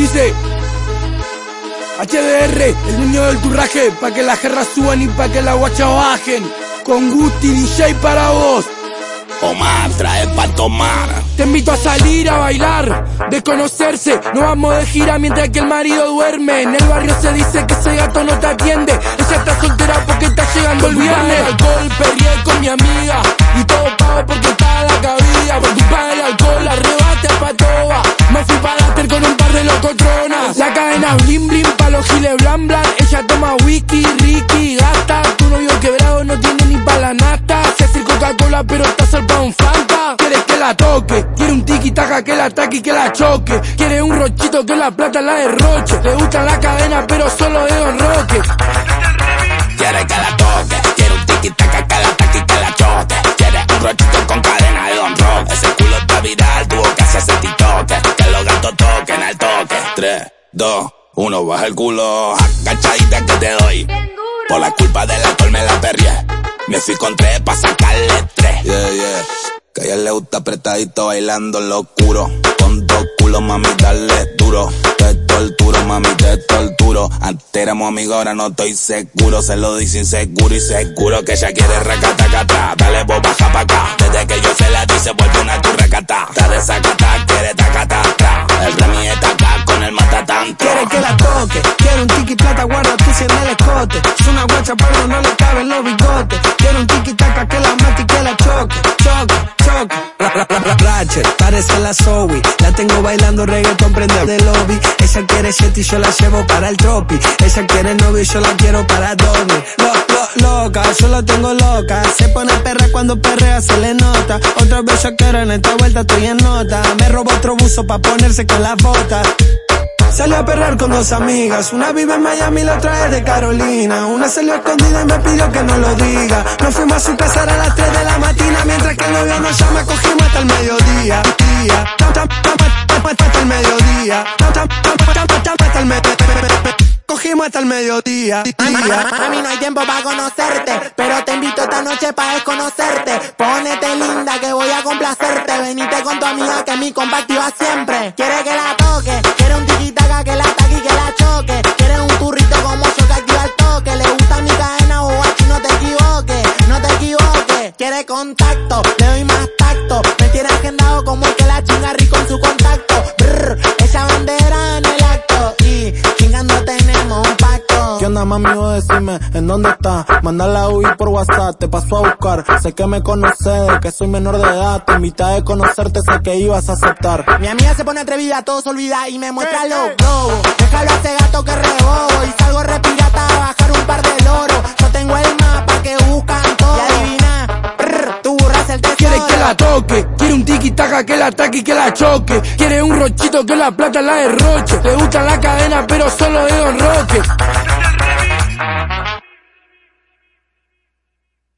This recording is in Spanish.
Dice HDR, el niño del turraje, pa' que las guerras suban y pa' que la guacha bajen. Con Gusti DJ para vos. Omar, trae pa' tomar. Te invito a salir a bailar, de conocerse. No vamos de gira mientras que el marido duerme. En el barrio se dice que ese gato no te atiende. Ella está soltera porque está llegando el viernes. Alcohol, perrié con mi amiga. La cadena blim blim pa' los giles blan blan. Ella toma whisky, Ricky, gasta. Tu novio quebrado no tiene ni pa' la nata. Se hace Coca-Cola pero está salpado un Fanta. Quieres que la toque, quiere un tiki taka que la ataque y que la choque. Quiere un rochito que la plata la derroche. Le gusta la cadena pero solo de Don Roque. 3, 2, 1, baja el culo. Agachadita que te doy. Por la culpa del alcohol me la perrié. Me fui con tres pa' sacarle tres. Yeah, yeah. Que a ella le gusta apretadito bailando en lo oscuro. Con dos culos, mami, dale duro. Te torturo, mami, te torturo. Antes éramos amigos, ahora no estoy seguro. Se lo dice inseguro y seguro que ella quiere recatacata. Dale, vos baja pa' acá. Desde que yo se la dice, vuelve una tu recata. Está de Pero no le caben los bigotes. Quiere un tiki taca que la mate y que la choque, choque, choque. Ra- ra- ra- ra- Ratchet, parece la Zoe. La tengo bailando reggaeton, prende de lobby. Ella quiere jet y yo la llevo para el tropi. Ella quiere novio y yo la quiero para dormir. Lo, lo, loca, yo la tengo loca. Se pone perra cuando perrea, se le nota. Otra vez yo quiero en esta vuelta, estoy en nota. Me robó otro buzo pa' ponerse con las botas. Salió a perrar con dos amigas, una vive en Miami la otra es de Carolina. Una salió escondida y me pidió que no lo diga. Nos fuimos a su casa a las 3 de la mañana, mientras que el novio nos llama, cogimos hasta el mediodía. Día. Cogimos hasta el mediodía. Día. Mami, no hay tiempo para conocerte, pero te invito esta noche para desconocerte. Ponete linda que voy a complacerte. Venite con tu amiga que mi compa activa siempre. Quiere que la toque, quiere un tiquitaca que la ataque y que la choque. Quiere un turrito como que activa el toque. Le gusta mi cadena o guachi, no te equivoques, no te equivoques. Quiere contacto, le doy más tacto. Pacto. ¿Qué onda mami? Vos decime en dónde está. Mandala a huir por WhatsApp, te paso a buscar. Sé que me conoces, que soy menor de edad. Te invité a conocerte, sé que ibas a aceptar. Mi amiga se pone atrevida, todo se olvida y me muestra los globos. Déjalo a ese gato que rebobo y salgo repirata a bajar un par de loro. Yo tengo el mapa que buscan todo. Y adivina, brr, tu burra es el tesoro. Quiere que la toque, quiere un tiki taka que la ataque y que la choque. Quiere un rochito que la plata la derroche. Le gusta la cadena pero solo de Don Roque.